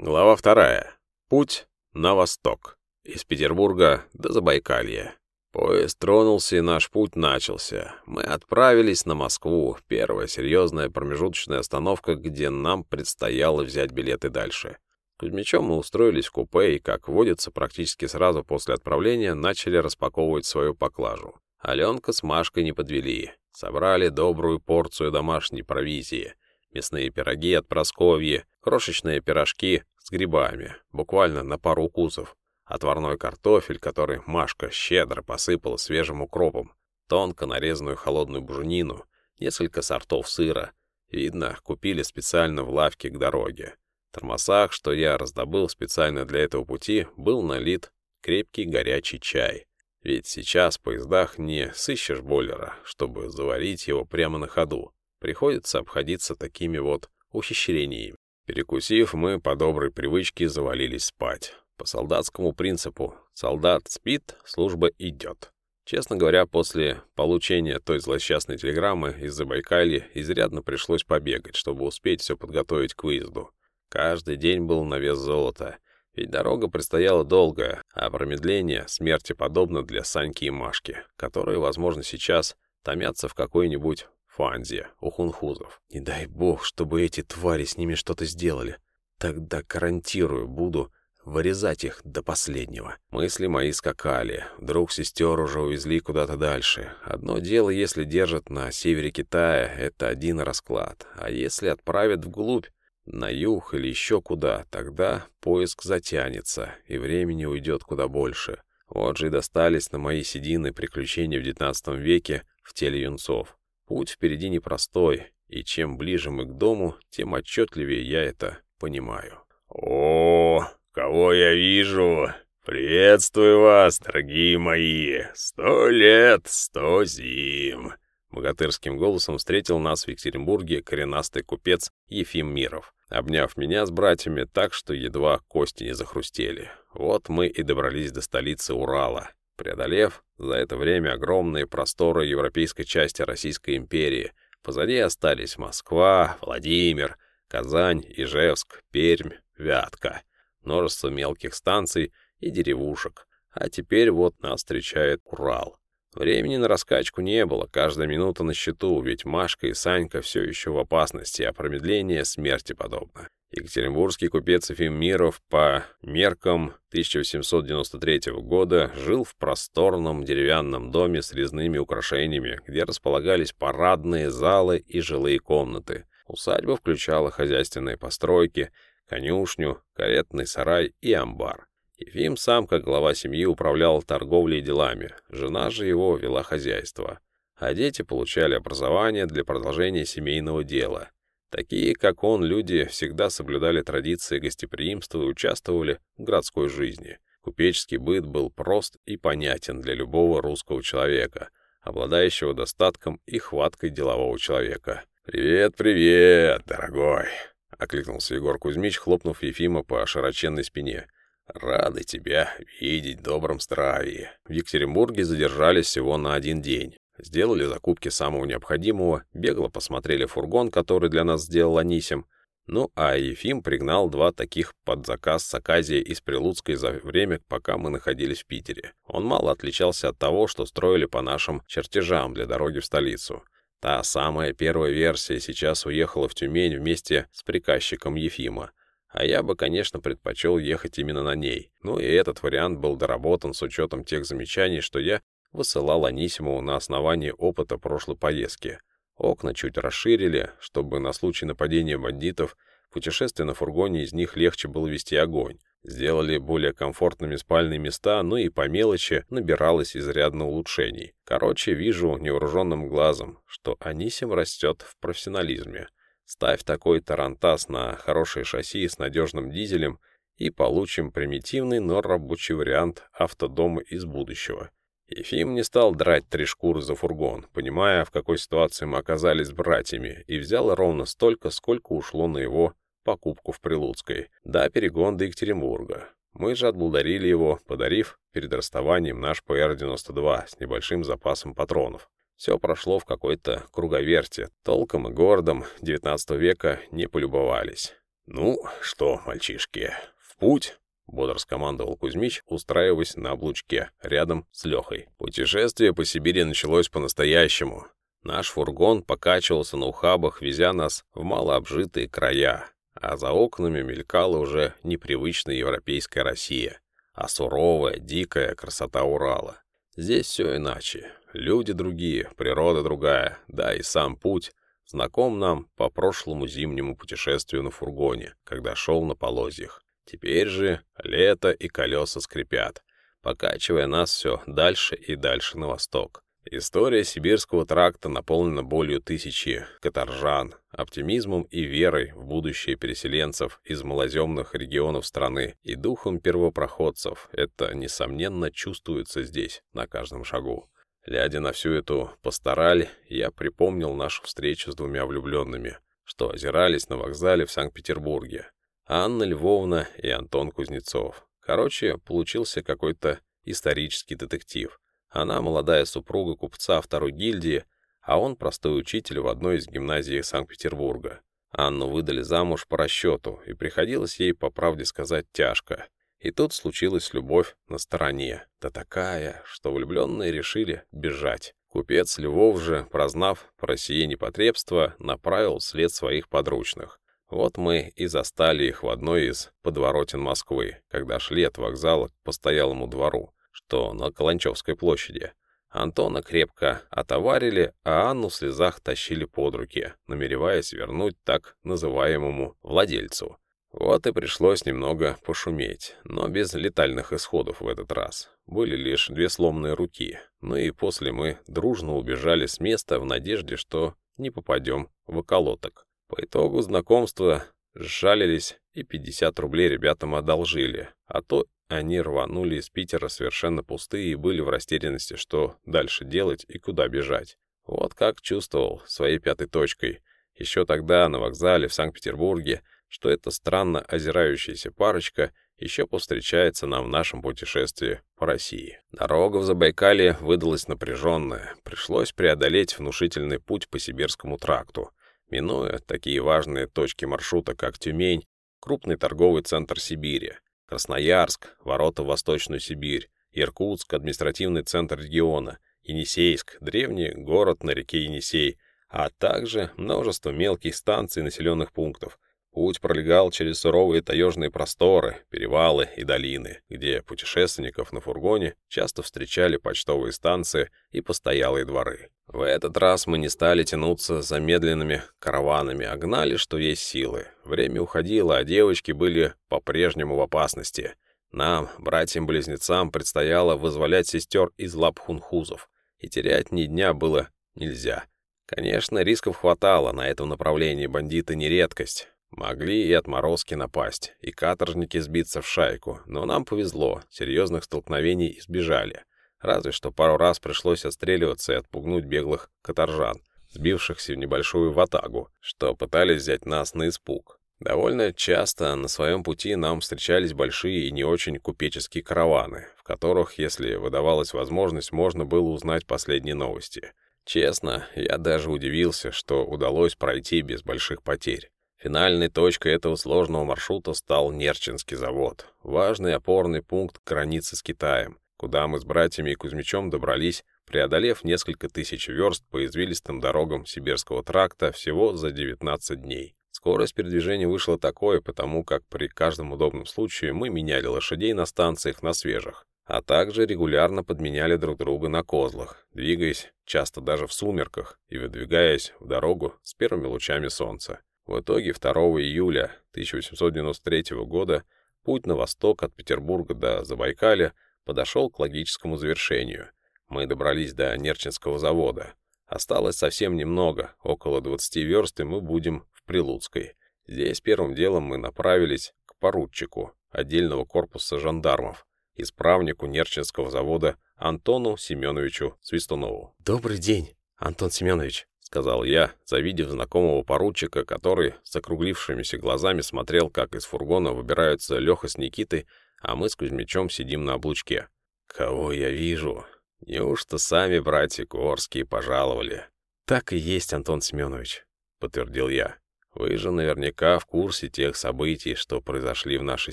Глава вторая. Путь на восток. Из Петербурга до Забайкалья. Поезд тронулся, и наш путь начался. Мы отправились на Москву, первая серьезная промежуточная остановка, где нам предстояло взять билеты дальше. Кузьмичом мы устроились в купе и, как водится, практически сразу после отправления начали распаковывать свою поклажу. Аленка с Машкой не подвели. Собрали добрую порцию домашней провизии — мясные пироги от Просковьи, крошечные пирожки с грибами, буквально на пару укусов, отварной картофель, который Машка щедро посыпала свежим укропом, тонко нарезанную холодную буженину, несколько сортов сыра. Видно, купили специально в лавке к дороге. В термосах, что я раздобыл специально для этого пути, был налит крепкий горячий чай. Ведь сейчас в поездах не сыщешь бойлера, чтобы заварить его прямо на ходу. Приходится обходиться такими вот ухищрениями. Перекусив, мы по доброй привычке завалились спать. По солдатскому принципу «солдат спит, служба идет». Честно говоря, после получения той злосчастной телеграммы из Забайкалья изрядно пришлось побегать, чтобы успеть все подготовить к выезду. Каждый день был на вес золота, ведь дорога предстояла долгая, а промедление смерти подобно для Саньки и Машки, которые, возможно, сейчас томятся в какой-нибудь Фанзе, у хунхузов. Не дай бог, чтобы эти твари с ними что-то сделали. Тогда гарантирую, буду вырезать их до последнего. Мысли мои скакали. Вдруг сестер уже увезли куда-то дальше. Одно дело, если держат на севере Китая, это один расклад. А если отправят вглубь, на юг или еще куда, тогда поиск затянется, и времени уйдет куда больше. Вот же и достались на мои седины приключения в XIX веке в теле юнцов. Путь впереди непростой, и чем ближе мы к дому, тем отчетливее я это понимаю. «О, кого я вижу! Приветствую вас, дорогие мои! Сто лет, сто зим!» Богатырским голосом встретил нас в Екатеринбурге коренастый купец Ефим Миров, обняв меня с братьями так, что едва кости не захрустели. Вот мы и добрались до столицы Урала, преодолев за это время огромные просторы европейской части Российской империи. Позади остались Москва, Владимир, Казань, Ижевск, Пермь, Вятка, множество мелких станций и деревушек. А теперь вот нас встречает Урал. Времени на раскачку не было, каждая минута на счету, ведь Машка и Санька все еще в опасности, а промедление смерти подобно. Екатеринбургский купец Ефим Миров по меркам 1893 года жил в просторном деревянном доме с резными украшениями, где располагались парадные залы и жилые комнаты. Усадьба включала хозяйственные постройки, конюшню, каретный сарай и амбар. Ефим сам, как глава семьи, управлял торговлей и делами, жена же его вела хозяйство, а дети получали образование для продолжения семейного дела – Такие, как он, люди всегда соблюдали традиции гостеприимства и участвовали в городской жизни. Купеческий быт был прост и понятен для любого русского человека, обладающего достатком и хваткой делового человека. «Привет, привет, дорогой!» — окликнулся Егор Кузьмич, хлопнув Ефима по широченной спине. «Рады тебя видеть в добром здравии». В Екатеринбурге задержались всего на один день. Сделали закупки самого необходимого, бегло посмотрели фургон, который для нас сделал Анисим. Ну, а Ефим пригнал два таких под заказ с Аказии из Прилуцкой за время, пока мы находились в Питере. Он мало отличался от того, что строили по нашим чертежам для дороги в столицу. Та самая первая версия сейчас уехала в Тюмень вместе с приказчиком Ефима. А я бы, конечно, предпочел ехать именно на ней. Ну и этот вариант был доработан с учетом тех замечаний, что я высылал Анисимову на основании опыта прошлой поездки. Окна чуть расширили, чтобы на случай нападения бандитов путешествие на фургоне из них легче было вести огонь. Сделали более комфортными спальные места, ну и по мелочи набиралось изрядно улучшений. Короче, вижу невооруженным глазом, что Анисим растет в профессионализме. Ставь такой тарантас на хорошее шасси с надежным дизелем, и получим примитивный, но рабочий вариант автодома из будущего. Ефим не стал драть три шкуры за фургон, понимая, в какой ситуации мы оказались братьями, и взял ровно столько, сколько ушло на его покупку в Прилуцкой, да перегон до Екатеринбурга. Мы же отблагодарили его, подарив перед расставанием наш ПР-92 с небольшим запасом патронов. Все прошло в какой-то круговерте, толком и городом XIX века не полюбовались. «Ну что, мальчишки, в путь?» — бодро скомандовал Кузьмич, устраиваясь на облучке, рядом с Лехой. Путешествие по Сибири началось по-настоящему. Наш фургон покачивался на ухабах, везя нас в малообжитые края, а за окнами мелькала уже непривычная европейская Россия, а суровая, дикая красота Урала. Здесь все иначе. Люди другие, природа другая, да и сам путь знаком нам по прошлому зимнему путешествию на фургоне, когда шел на полозьях. Теперь же лето и колеса скрипят, покачивая нас все дальше и дальше на восток. История сибирского тракта наполнена болью тысячи каторжан, оптимизмом и верой в будущее переселенцев из малоземных регионов страны и духом первопроходцев. Это, несомненно, чувствуется здесь, на каждом шагу. Глядя на всю эту постараль, я припомнил нашу встречу с двумя влюбленными, что озирались на вокзале в Санкт-Петербурге. Анна Львовна и Антон Кузнецов. Короче, получился какой-то исторический детектив — она молодая супруга купца второй гильдии, а он простой учитель в одной из гимназий Санкт-Петербурга. Анну выдали замуж по расчету, и приходилось ей, по правде сказать, тяжко. И тут случилась любовь на стороне, да такая, что влюбленные решили бежать. Купец Львов же, прознав про сие непотребство, направил след своих подручных. Вот мы и застали их в одной из подворотен Москвы, когда шли от вокзала к постоялому двору что на Каланчевской площади. Антона крепко отоварили, а Анну в слезах тащили под руки, намереваясь вернуть так называемому владельцу. Вот и пришлось немного пошуметь, но без летальных исходов в этот раз. Были лишь две сломанные руки, ну и после мы дружно убежали с места в надежде, что не попадем в околоток. По итогу знакомства сжалились и 50 рублей ребятам одолжили, а то они рванули из Питера совершенно пустые и были в растерянности, что дальше делать и куда бежать. Вот как чувствовал своей пятой точкой. Еще тогда на вокзале в Санкт-Петербурге, что эта странно озирающаяся парочка еще повстречается нам в нашем путешествии по России. Дорога в Забайкалье выдалась напряженная. Пришлось преодолеть внушительный путь по Сибирскому тракту, минуя такие важные точки маршрута, как Тюмень, крупный торговый центр Сибири, Красноярск, ворота в Восточную Сибирь, Иркутск, административный центр региона, Енисейск, древний город на реке Енисей, а также множество мелких станций и населенных пунктов, Путь пролегал через суровые таежные просторы, перевалы и долины, где путешественников на фургоне часто встречали почтовые станции и постоялые дворы. В этот раз мы не стали тянуться за медленными караванами, а гнали, что есть силы. Время уходило, а девочки были по-прежнему в опасности. Нам, братьям-близнецам, предстояло вызволять сестер из лап хунхузов, и терять ни дня было нельзя. Конечно, рисков хватало, на этом направлении бандиты не редкость. Могли и отморозки напасть, и каторжники сбиться в шайку, но нам повезло, серьезных столкновений избежали. Разве что пару раз пришлось отстреливаться и отпугнуть беглых каторжан, сбившихся в небольшую ватагу, что пытались взять нас на испуг. Довольно часто на своем пути нам встречались большие и не очень купеческие караваны, в которых, если выдавалась возможность, можно было узнать последние новости. Честно, я даже удивился, что удалось пройти без больших потерь. Финальной точкой этого сложного маршрута стал Нерчинский завод, важный опорный пункт границы с Китаем, куда мы с братьями и Кузьмичом добрались, преодолев несколько тысяч верст по извилистым дорогам Сибирского тракта всего за 19 дней. Скорость передвижения вышла такой, потому как при каждом удобном случае мы меняли лошадей на станциях на свежих, а также регулярно подменяли друг друга на козлах, двигаясь часто даже в сумерках и выдвигаясь в дорогу с первыми лучами солнца. В итоге 2 июля 1893 года путь на восток от Петербурга до Забайкалья подошел к логическому завершению. Мы добрались до Нерчинского завода. Осталось совсем немного, около 20 верст, и мы будем в Прилуцкой. Здесь первым делом мы направились к поручику отдельного корпуса жандармов, исправнику Нерчинского завода Антону Семеновичу Свистунову. «Добрый день, Антон Семенович», сказал я, завидев знакомого поручика, который с округлившимися глазами смотрел, как из фургона выбираются Леха с Никитой, а мы с Кузьмичом сидим на облучке. «Кого я вижу? Неужто сами братья Корские пожаловали?» «Так и есть, Антон Семенович», — подтвердил я. Вы же наверняка в курсе тех событий, что произошли в нашей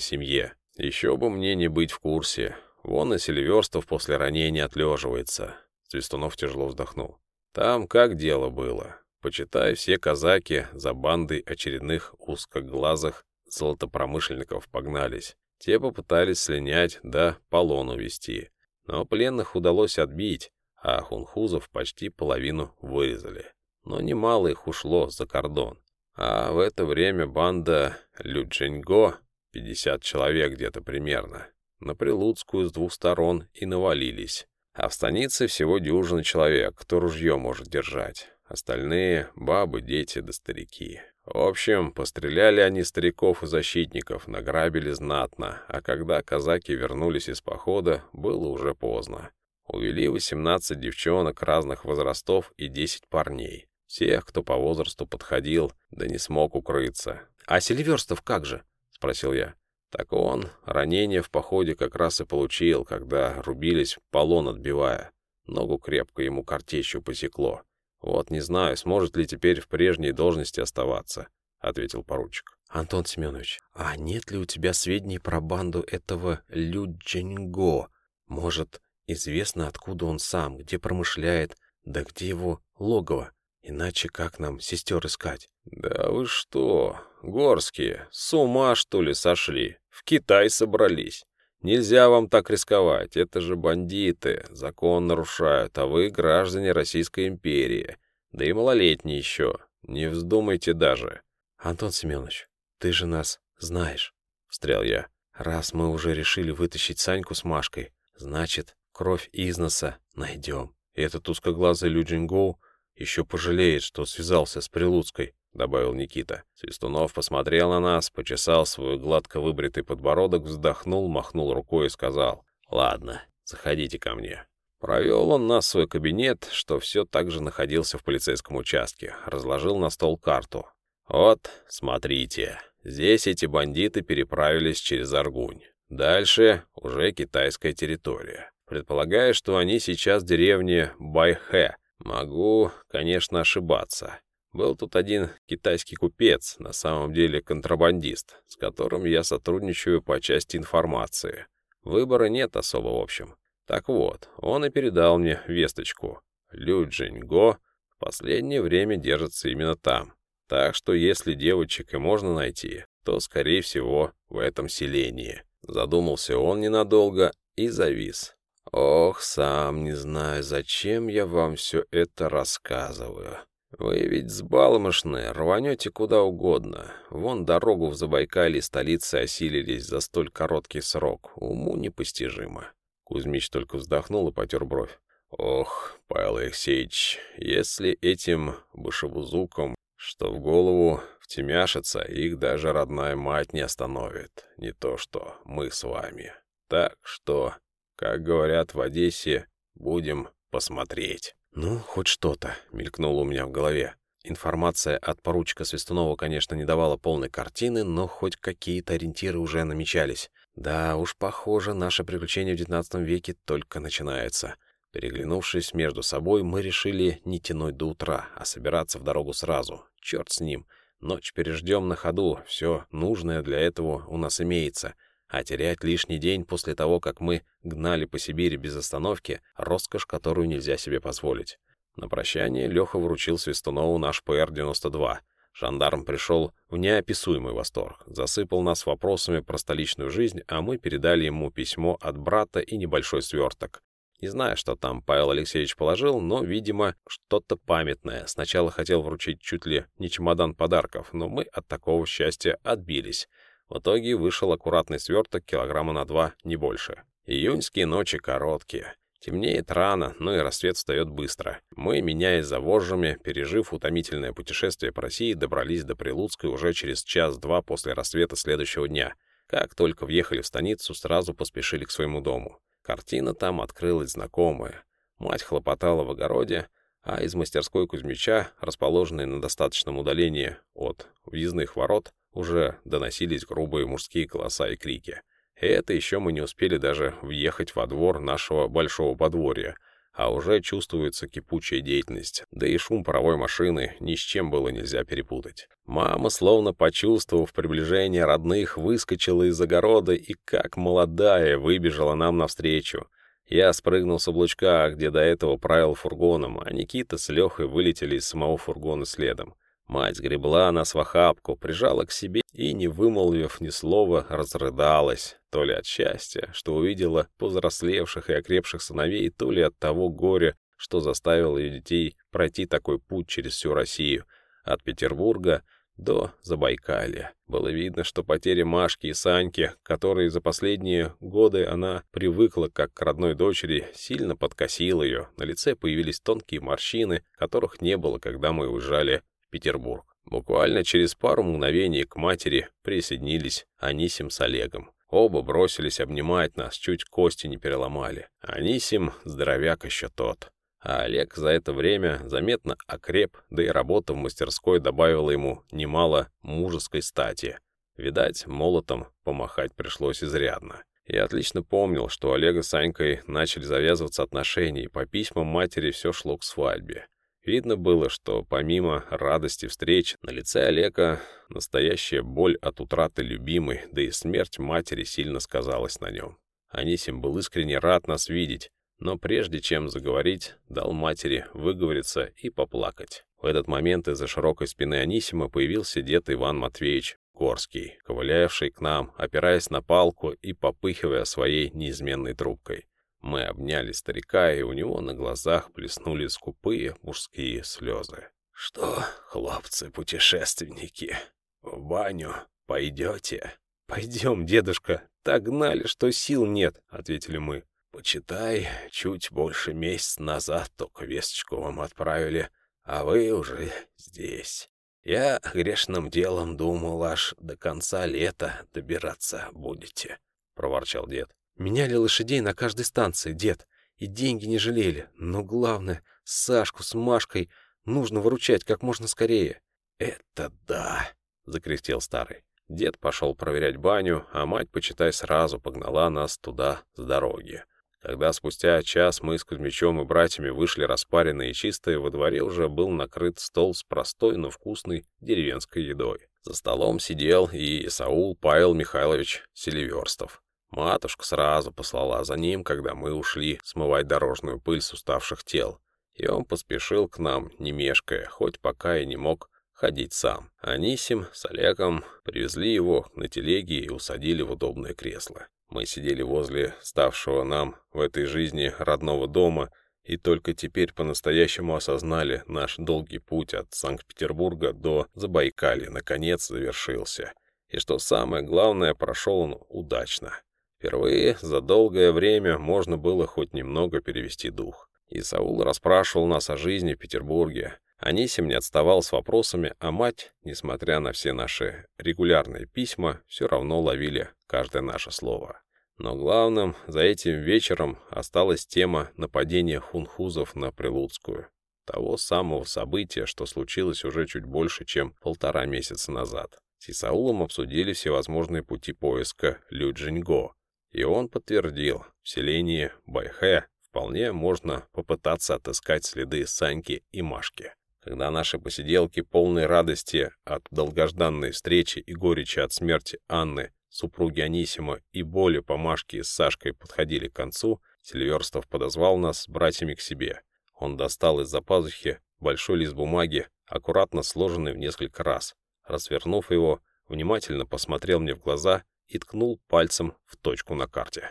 семье. Еще бы мне не быть в курсе. Вон и Сильверстов после ранения отлеживается. Свистунов тяжело вздохнул. Там как дело было. Почитай, все казаки за бандой очередных узкоглазых золотопромышленников погнались. Те попытались слинять, да полон увести. Но пленных удалось отбить, а хунхузов почти половину вырезали. Но немало их ушло за кордон. А в это время банда Людженьго, 50 человек где-то примерно, на Прилуцкую с двух сторон и навалились. А в станице всего дюжина человек, кто ружье может держать. Остальные — бабы, дети да старики. В общем, постреляли они стариков и защитников, награбили знатно, а когда казаки вернулись из похода, было уже поздно. Увели 18 девчонок разных возрастов и 10 парней. Всех, кто по возрасту подходил, да не смог укрыться. «А Селиверстов как же?» — спросил я. Так он ранение в походе как раз и получил, когда рубились, полон отбивая. Ногу крепко ему картечью посекло. «Вот не знаю, сможет ли теперь в прежней должности оставаться», — ответил поручик. «Антон Семенович, а нет ли у тебя сведений про банду этого Людженьго? Может, известно, откуда он сам, где промышляет, да где его логово? Иначе как нам сестер искать?» «Да вы что, горские, с ума, что ли, сошли? В Китай собрались. Нельзя вам так рисковать, это же бандиты, закон нарушают, а вы граждане Российской империи, да и малолетние еще, не вздумайте даже. Антон Семенович, ты же нас знаешь, встрял я. Раз мы уже решили вытащить Саньку с Машкой, значит, кровь из носа найдем. Этот узкоглазый Люджингоу еще пожалеет, что связался с Прилуцкой добавил Никита. Свистунов посмотрел на нас, почесал свой гладко выбритый подбородок, вздохнул, махнул рукой и сказал, «Ладно, заходите ко мне». Провел он нас в свой кабинет, что все так же находился в полицейском участке, разложил на стол карту. «Вот, смотрите, здесь эти бандиты переправились через Аргунь. Дальше уже китайская территория. Предполагаю, что они сейчас в деревне Байхэ. Могу, конечно, ошибаться. Был тут один китайский купец, на самом деле контрабандист, с которым я сотрудничаю по части информации. Выбора нет особо в общем. Так вот, он и передал мне весточку. Лю Джиньго в последнее время держится именно там. Так что если девочек и можно найти, то, скорее всего, в этом селении. Задумался он ненадолго и завис. Ох, сам не знаю, зачем я вам все это рассказываю. Вы ведь сбалмошны, рванете куда угодно. Вон дорогу в Забайкалье столицы осилились за столь короткий срок. Уму непостижимо. Кузьмич только вздохнул и потер бровь. Ох, Павел Алексеевич, если этим башевузукам, что в голову втемяшится, их даже родная мать не остановит. Не то что мы с вами. Так что, как говорят в Одессе, будем посмотреть. «Ну, хоть что-то», — мелькнуло у меня в голове. Информация от поручика Свистунова, конечно, не давала полной картины, но хоть какие-то ориентиры уже намечались. Да уж, похоже, наше приключение в XIX веке только начинается. Переглянувшись между собой, мы решили не тянуть до утра, а собираться в дорогу сразу. Черт с ним. Ночь переждем на ходу, все нужное для этого у нас имеется — а терять лишний день после того, как мы гнали по Сибири без остановки — роскошь, которую нельзя себе позволить. На прощание Леха вручил Свистунову наш ПР-92. Жандарм пришел в неописуемый восторг, засыпал нас вопросами про столичную жизнь, а мы передали ему письмо от брата и небольшой сверток. Не знаю, что там Павел Алексеевич положил, но, видимо, что-то памятное. Сначала хотел вручить чуть ли не чемодан подарков, но мы от такого счастья отбились. В итоге вышел аккуратный сверток килограмма на два, не больше. Июньские ночи короткие. Темнеет рано, но и рассвет встает быстро. Мы, меняясь за вожжами, пережив утомительное путешествие по России, добрались до Прилуцкой уже через час-два после рассвета следующего дня. Как только въехали в станицу, сразу поспешили к своему дому. Картина там открылась знакомая. Мать хлопотала в огороде, а из мастерской Кузьмича, расположенной на достаточном удалении от въездных ворот, уже доносились грубые мужские голоса и крики. И это еще мы не успели даже въехать во двор нашего большого подворья, а уже чувствуется кипучая деятельность, да и шум паровой машины ни с чем было нельзя перепутать. Мама, словно почувствовав приближение родных, выскочила из огорода и, как молодая, выбежала нам навстречу. Я спрыгнул с облучка, где до этого правил фургоном, а Никита с Лехой вылетели из самого фургона следом. Мать гребла нас в охапку, прижала к себе и, не вымолвив ни слова, разрыдалась, то ли от счастья, что увидела повзрослевших и окрепших сыновей, то ли от того горя, что заставило ее детей пройти такой путь через всю Россию, от Петербурга до Забайкалья. Было видно, что потеря Машки и Саньки, которые за последние годы она привыкла как к родной дочери, сильно подкосила ее. На лице появились тонкие морщины, которых не было, когда мы уезжали Петербург. Буквально через пару мгновений к матери присоединились Анисим с Олегом. Оба бросились обнимать нас, чуть кости не переломали. Анисим — здоровяк еще тот. А Олег за это время заметно окреп, да и работа в мастерской добавила ему немало мужеской стати. Видать, молотом помахать пришлось изрядно. Я отлично помнил, что Олега с Санькой начали завязываться отношения, и по письмам матери все шло к свадьбе. Видно было, что помимо радости встреч, на лице Олега настоящая боль от утраты любимой, да и смерть матери сильно сказалась на нем. Анисим был искренне рад нас видеть, но прежде чем заговорить, дал матери выговориться и поплакать. В этот момент из-за широкой спины Анисима появился дед Иван Матвеевич Горский, ковылявший к нам, опираясь на палку и попыхивая своей неизменной трубкой. Мы обняли старика, и у него на глазах блеснули скупые мужские слезы. «Что, хлопцы-путешественники, в баню пойдете?» «Пойдем, дедушка, так гнали, что сил нет», — ответили мы. «Почитай, чуть больше месяца назад только весточку вам отправили, а вы уже здесь. Я грешным делом думал, аж до конца лета добираться будете», — проворчал дед. Меняли лошадей на каждой станции, дед, и деньги не жалели. Но главное, Сашку с Машкой нужно выручать как можно скорее. «Это да!» — закряхтел старый. Дед пошел проверять баню, а мать, почитай, сразу погнала нас туда с дороги. Когда спустя час мы с Кузьмичом и братьями вышли распаренные и чистые, во дворе уже был накрыт стол с простой, но вкусной деревенской едой. За столом сидел и Саул Павел Михайлович Селиверстов. Матушка сразу послала за ним, когда мы ушли смывать дорожную пыль с уставших тел. И он поспешил к нам, не мешкая, хоть пока и не мог ходить сам. Анисим с Олегом привезли его на телеге и усадили в удобное кресло. Мы сидели возле ставшего нам в этой жизни родного дома и только теперь по-настоящему осознали наш долгий путь от Санкт-Петербурга до Забайкалья наконец завершился. И что самое главное, прошел он удачно. Впервые за долгое время можно было хоть немного перевести дух. И Саул расспрашивал нас о жизни в Петербурге. Анисим не отставал с вопросами, а мать, несмотря на все наши регулярные письма, все равно ловили каждое наше слово. Но главным за этим вечером осталась тема нападения хунхузов на Прилуцкую. Того самого события, что случилось уже чуть больше, чем полтора месяца назад. С Исаулом обсудили всевозможные пути поиска Люджиньго, и он подтвердил, в селении Байхэ вполне можно попытаться отыскать следы Саньки и Машки. Когда наши посиделки, полной радости от долгожданной встречи и горечи от смерти Анны, супруги Анисима и боли по Машке с Сашкой подходили к концу, Сильверстов подозвал нас с братьями к себе. Он достал из-за пазухи большой лист бумаги, аккуратно сложенный в несколько раз. Развернув его, внимательно посмотрел мне в глаза и ткнул пальцем в точку на карте.